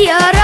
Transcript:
You're